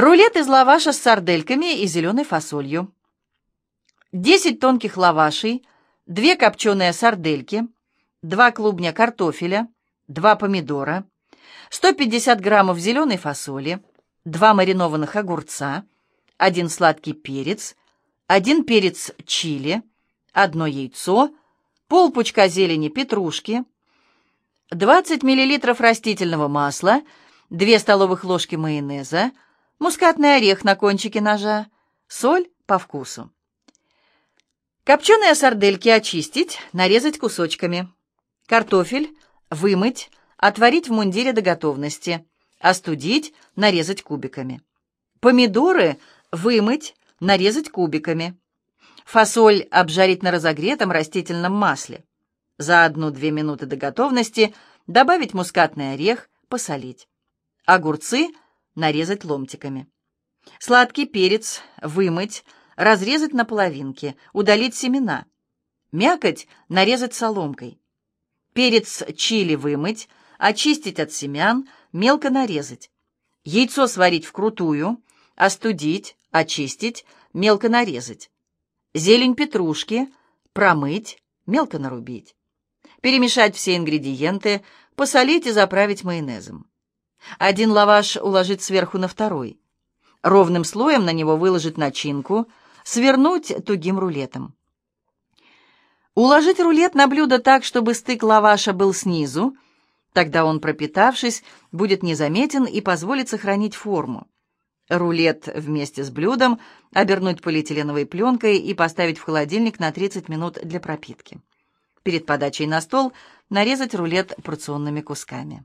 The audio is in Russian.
Рулет из лаваша с сардельками и зеленой фасолью. 10 тонких лавашей, 2 копченые сардельки, 2 клубня картофеля, 2 помидора, 150 граммов зеленой фасоли, 2 маринованных огурца, 1 сладкий перец, 1 перец чили, 1 яйцо, полпучка зелени петрушки, 20 мл растительного масла, 2 столовых ложки майонеза, мускатный орех на кончике ножа, соль по вкусу. Копченые сардельки очистить, нарезать кусочками. Картофель вымыть, отварить в мундире до готовности, остудить, нарезать кубиками. Помидоры вымыть, нарезать кубиками. Фасоль обжарить на разогретом растительном масле. За одну-две минуты до готовности добавить мускатный орех, посолить. Огурцы нарезать ломтиками. Сладкий перец вымыть, разрезать на половинки, удалить семена. Мякоть нарезать соломкой. Перец чили вымыть, очистить от семян, мелко нарезать. Яйцо сварить вкрутую, остудить, очистить, мелко нарезать. Зелень петрушки промыть, мелко нарубить. Перемешать все ингредиенты, посолить и заправить майонезом. Один лаваш уложить сверху на второй. Ровным слоем на него выложить начинку, свернуть тугим рулетом. Уложить рулет на блюдо так, чтобы стык лаваша был снизу, тогда он, пропитавшись, будет незаметен и позволит сохранить форму. Рулет вместе с блюдом обернуть полиэтиленовой пленкой и поставить в холодильник на 30 минут для пропитки. Перед подачей на стол нарезать рулет порционными кусками.